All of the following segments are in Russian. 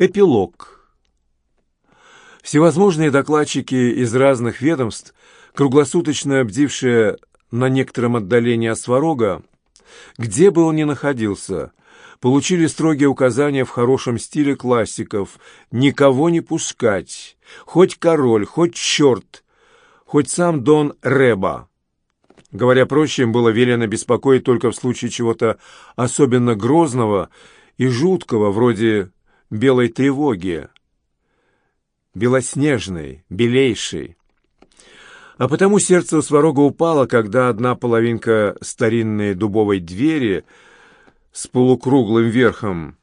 Эпилог. Всевозможные докладчики из разных ведомств, круглосуточно бдившие на некотором отдалении от Сварога, где бы он ни находился, получили строгие указания в хорошем стиле классиков никого не пускать, хоть король, хоть черт, хоть сам Дон Реба. Говоря проще, им было велено беспокоить только в случае чего-то особенно грозного и жуткого, вроде белой тревоги, белоснежной, белейшей. А потому сердце у Сварога упало, когда одна половинка старинной дубовой двери с полукруглым верхом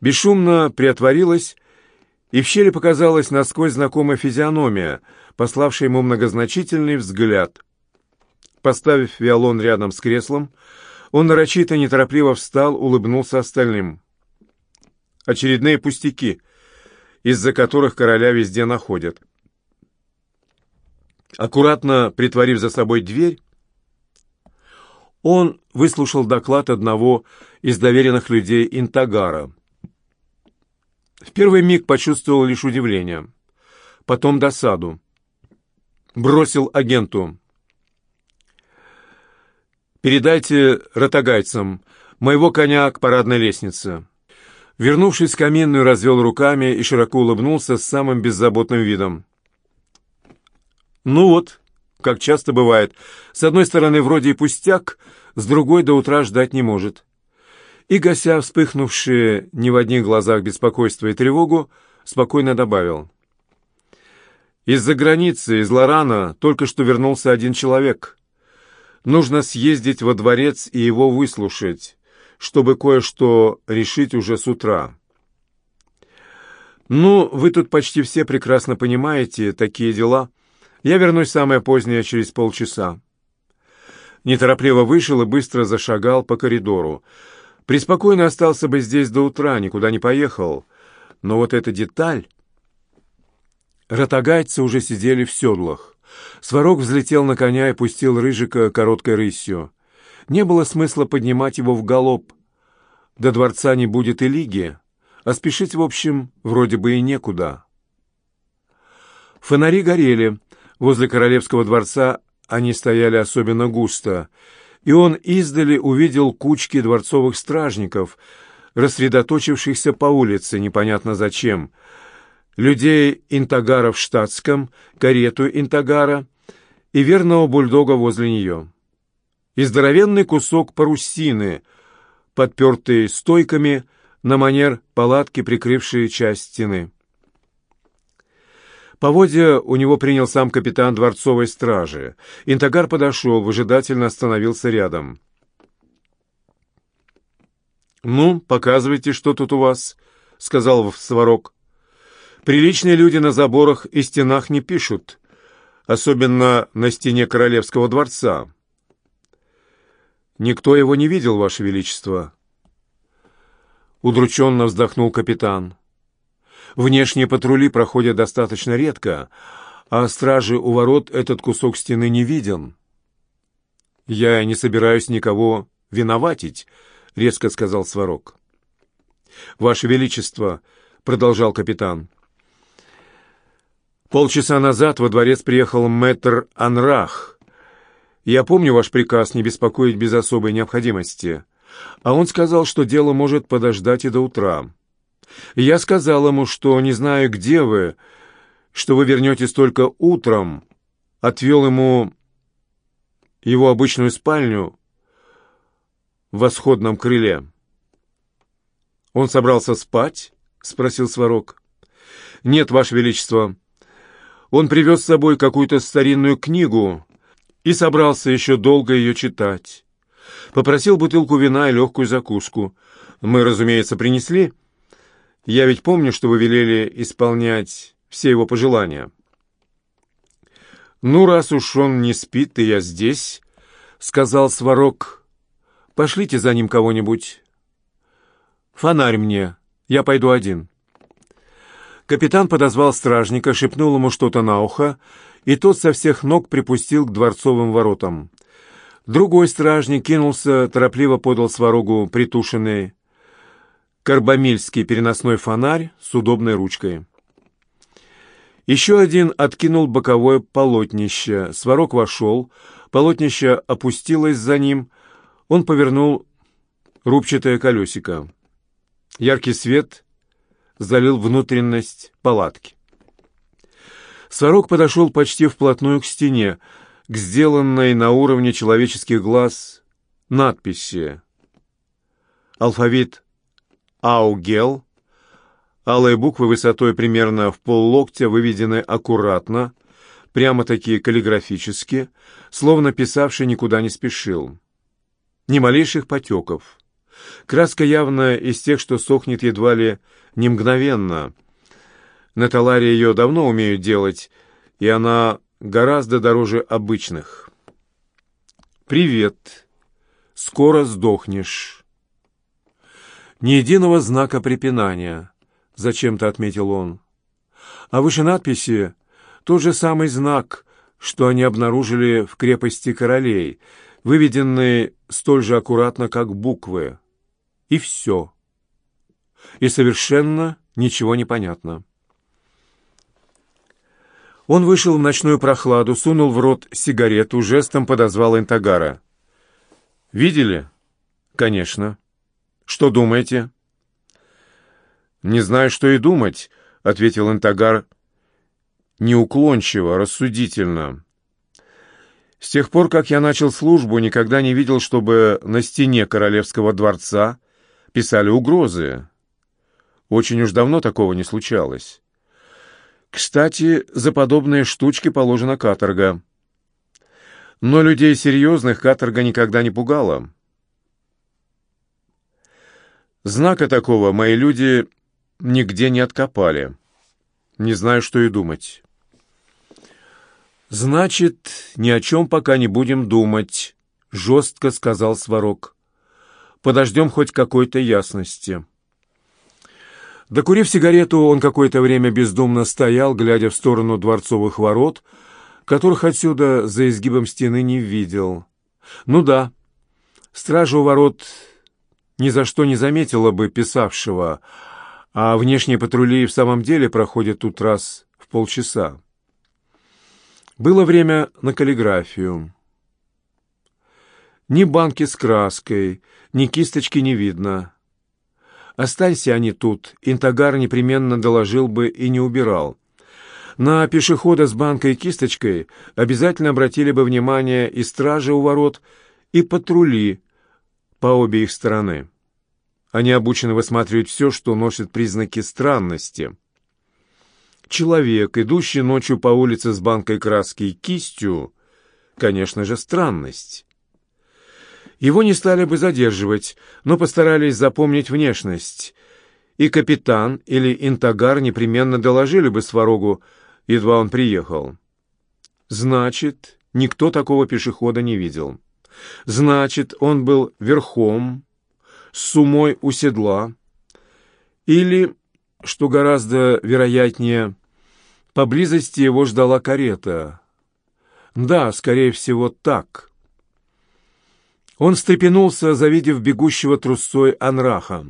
бесшумно приотворилась, и в щели показалась насквозь знакомая физиономия, пославшая ему многозначительный взгляд. Поставив виолон рядом с креслом, он нарочито неторопливо встал, улыбнулся остальным очередные пустяки, из-за которых короля везде находят. Аккуратно притворив за собой дверь, он выслушал доклад одного из доверенных людей Интагара. В первый миг почувствовал лишь удивление, потом досаду. Бросил агенту. «Передайте ротагайцам моего коня к парадной лестнице». Вернувшись в каминную, развел руками и широко улыбнулся с самым беззаботным видом. «Ну вот, как часто бывает, с одной стороны вроде и пустяк, с другой до утра ждать не может». И, гася вспыхнувшие не в одних глазах беспокойство и тревогу, спокойно добавил. «Из-за границы, из Лорана, только что вернулся один человек. Нужно съездить во дворец и его выслушать» чтобы кое-что решить уже с утра. «Ну, вы тут почти все прекрасно понимаете такие дела. Я вернусь самое позднее, через полчаса». Неторопливо вышел и быстро зашагал по коридору. Преспокойно остался бы здесь до утра, никуда не поехал. Но вот эта деталь... Ротагайцы уже сидели в седлах. Сварог взлетел на коня и пустил Рыжика короткой рысью. Не было смысла поднимать его в галоп. До дворца не будет и лиги, а спешить, в общем, вроде бы и некуда. Фонари горели. Возле королевского дворца они стояли особенно густо, и он издали увидел кучки дворцовых стражников, рассредоточившихся по улице, непонятно зачем, людей Интагара в штатском, карету Интагара и верного бульдога возле нее и здоровенный кусок парусины, подпертый стойками на манер палатки, прикрывшие часть стены. Поводья у него принял сам капитан дворцовой стражи. Интагар подошел, выжидательно остановился рядом. «Ну, показывайте, что тут у вас», — сказал Сварог. «Приличные люди на заборах и стенах не пишут, особенно на стене королевского дворца». «Никто его не видел, Ваше Величество». Удрученно вздохнул капитан. «Внешние патрули проходят достаточно редко, а стражи у ворот этот кусок стены не виден». «Я не собираюсь никого виноватить», — резко сказал Сварог. «Ваше Величество», — продолжал капитан, — «полчаса назад во дворец приехал мэтр Анрах, я помню ваш приказ не беспокоить без особой необходимости. А он сказал, что дело может подождать и до утра. Я сказал ему, что не знаю, где вы, что вы вернетесь только утром. Отвел ему его обычную спальню в восходном крыле. «Он собрался спать?» — спросил Сварог. «Нет, Ваше Величество. Он привез с собой какую-то старинную книгу, и собрался еще долго ее читать. Попросил бутылку вина и легкую закуску. Мы, разумеется, принесли. Я ведь помню, что вы велели исполнять все его пожелания. «Ну, раз уж он не спит, и я здесь», — сказал Сварог, — «пошлите за ним кого-нибудь». «Фонарь мне, я пойду один». Капитан подозвал стражника, шепнул ему что-то на ухо, и тот со всех ног припустил к дворцовым воротам. Другой стражник кинулся, торопливо подал сварогу притушенный. карбамильский переносной фонарь с удобной ручкой. Еще один откинул боковое полотнище. Сварог вошел, полотнище опустилось за ним, он повернул рубчатое колесико. Яркий свет залил внутренность палатки. Сварог подошел почти вплотную к стене, к сделанной на уровне человеческих глаз надписи. Алфавит «Аугел», алые буквы высотой примерно в поллоктя выведены аккуратно, прямо-таки каллиграфически, словно писавший никуда не спешил. Ни малейших потеков. Краска явно из тех, что сохнет едва ли не мгновенно. На Таларе ее давно умеют делать, и она гораздо дороже обычных. «Привет. Скоро сдохнешь». Ни единого знака препинания, зачем-то отметил он. А выше надписи тот же самый знак, что они обнаружили в крепости королей, выведенный столь же аккуратно, как буквы. И все. И совершенно ничего не понятно. Он вышел в ночную прохладу, сунул в рот сигарету, жестом подозвал Интагара. «Видели?» «Конечно. Что думаете?» «Не знаю, что и думать», — ответил Интагар неуклончиво, рассудительно. «С тех пор, как я начал службу, никогда не видел, чтобы на стене королевского дворца писали угрозы. Очень уж давно такого не случалось». Кстати, за подобные штучки положена каторга. Но людей серьезных каторга никогда не пугала. Знака такого мои люди нигде не откопали. Не знаю, что и думать. «Значит, ни о чем пока не будем думать», — жестко сказал Сварог. «Подождем хоть какой-то ясности». Докурив сигарету, он какое-то время бездумно стоял, глядя в сторону дворцовых ворот, которых отсюда за изгибом стены не видел. Ну да, стража у ворот ни за что не заметила бы писавшего, а внешние патрули в самом деле проходят тут раз в полчаса. Было время на каллиграфию. Ни банки с краской, ни кисточки не видно. Останься они тут, Интагар непременно доложил бы и не убирал. На пешехода с банкой и кисточкой обязательно обратили бы внимание и стражи у ворот, и патрули по обе их стороны. Они обучены высматривать все, что носит признаки странности. Человек, идущий ночью по улице с банкой краски и кистью, конечно же, странность. Его не стали бы задерживать, но постарались запомнить внешность. И капитан или интагар непременно доложили бы Сварогу, едва он приехал. Значит, никто такого пешехода не видел. Значит, он был верхом, с сумой у седла, или, что гораздо вероятнее, поблизости его ждала карета. Да, скорее всего, так. Он встрепенулся, завидев бегущего трусцой Анраха.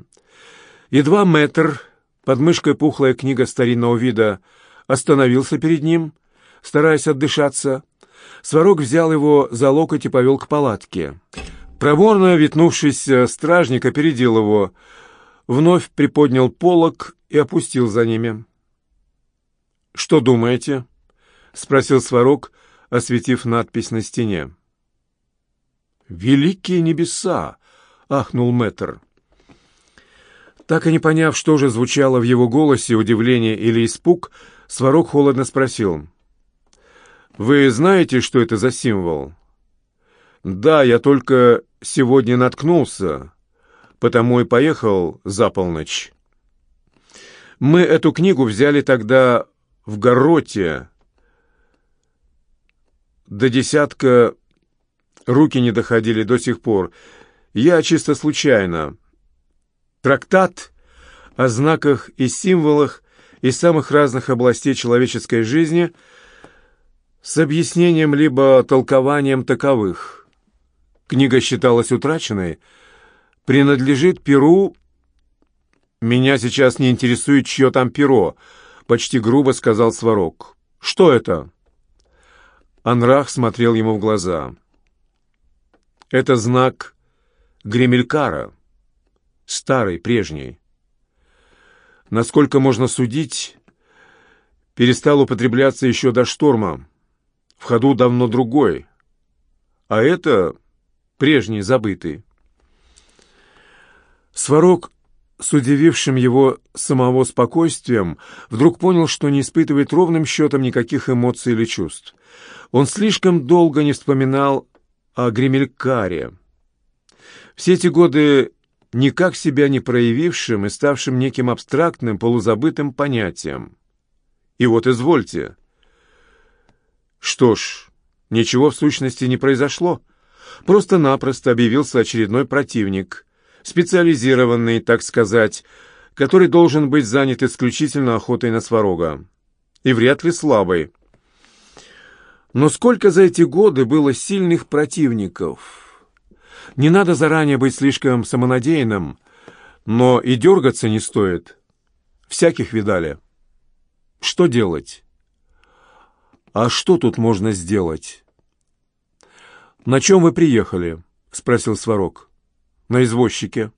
Едва метр, под мышкой пухлая книга старинного вида, остановился перед ним, стараясь отдышаться. Сварог взял его за локоть и повел к палатке. Проворно ветнувшийся стражник опередил его, вновь приподнял полог и опустил за ними. «Что думаете?» — спросил Сварог, осветив надпись на стене. «Великие небеса!» — ахнул мэтр. Так и не поняв, что же звучало в его голосе, удивление или испуг, Сварог холодно спросил. «Вы знаете, что это за символ?» «Да, я только сегодня наткнулся, потому и поехал за полночь. Мы эту книгу взяли тогда в Гороте до десятка Руки не доходили до сих пор. Я чисто случайно. Трактат о знаках и символах из самых разных областей человеческой жизни с объяснением либо толкованием таковых. Книга считалась утраченной, принадлежит Перу «Меня сейчас не интересует, чье там перо», — почти грубо сказал Сварог. «Что это?» Анрах смотрел ему в глаза. «Это знак Гремелькара, старый, прежний. Насколько можно судить, перестал употребляться еще до шторма. В ходу давно другой. А это прежний, забытый. Сварог с удивившим его самого спокойствием, вдруг понял, что не испытывает ровным счетом никаких эмоций или чувств. Он слишком долго не вспоминал о Гремелькаре. Все эти годы никак себя не проявившим и ставшим неким абстрактным, полузабытым понятием. И вот извольте. Что ж, ничего в сущности не произошло. Просто-напросто объявился очередной противник — специализированный, так сказать, который должен быть занят исключительно охотой на сварога. И вряд ли слабый. Но сколько за эти годы было сильных противников? Не надо заранее быть слишком самонадеянным, но и дергаться не стоит. Всяких видали. Что делать? А что тут можно сделать? «На чем вы приехали?» — спросил Сварог на извозчике.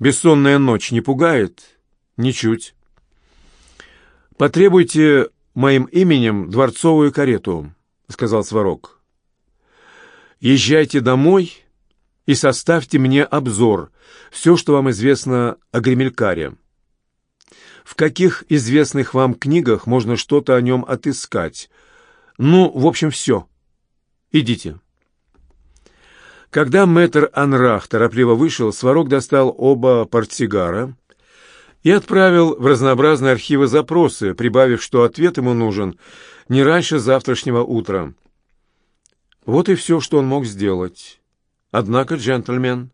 Бессонная ночь не пугает? Ничуть. Потребуйте моим именем дворцовую карету, сказал Сварог. Езжайте домой и составьте мне обзор, все, что вам известно о Гремелькаре. В каких известных вам книгах можно что-то о нем отыскать? Ну, в общем, все. Идите. Когда мэтр Анрах торопливо вышел, Сварог достал оба портсигара и отправил в разнообразные архивы запросы, прибавив, что ответ ему нужен не раньше завтрашнего утра. Вот и все, что он мог сделать. Однако джентльмен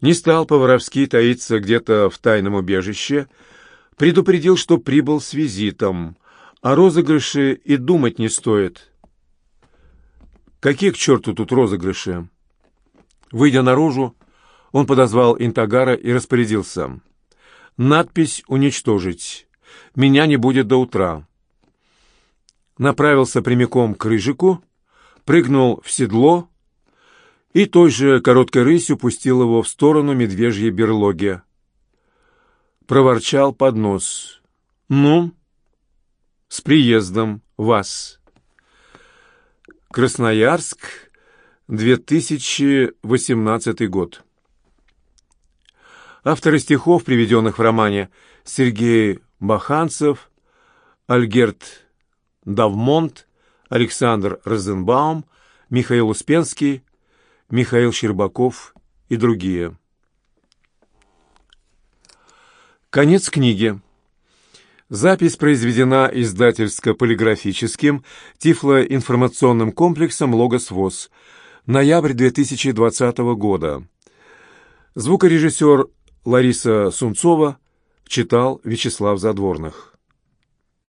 не стал по-воровски таиться где-то в тайном убежище, предупредил, что прибыл с визитом, а розыгрыши и думать не стоит. Какие к черту тут розыгрыши? Выйдя наружу, он подозвал Интагара и распорядился. «Надпись уничтожить. Меня не будет до утра». Направился прямиком к Рыжику, прыгнул в седло и той же короткой рысью пустил его в сторону медвежьей берлоги. Проворчал под нос. «Ну, с приездом вас!» Красноярск 2018 год. Авторы стихов, приведенных в романе, Сергей Баханцев, Альгерт Давмонт, Александр Розенбаум, Михаил Успенский, Михаил Щербаков и другие. Конец книги. Запись произведена издательско-полиграфическим тифлоинформационным комплексом «Логос ВОЗ». Ноябрь 2020 года. Звукорежиссер Лариса Сунцова читал Вячеслав Задворных.